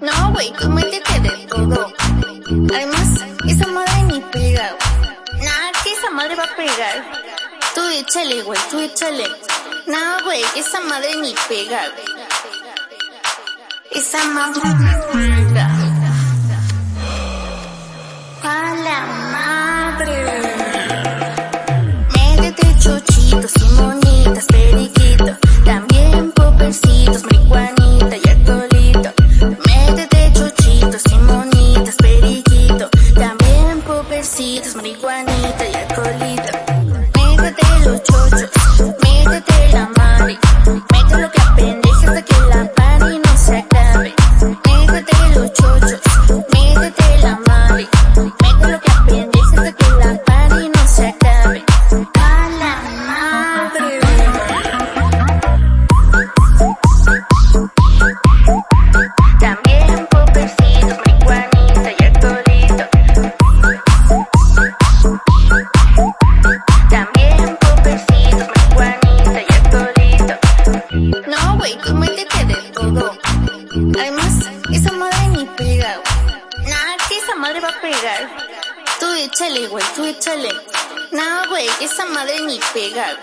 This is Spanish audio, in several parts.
No, güey, tú métete de todo. Además, esa madre ni pega. Nah, que esa madre va a pegar. Tú échale, güey, tú échale. No, güey, esa madre ni pega. Esa madre ni. A la madre. Métete chochitos y monitas, periquito. Madre va a pegar. Tú échale, güey, tú échale. No, güey, esa madre ni pega.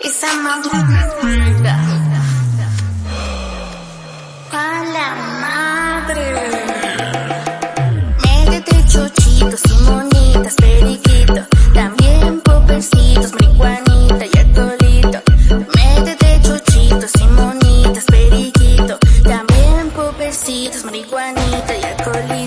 Esa madre ni pega. 没管你的亚克力。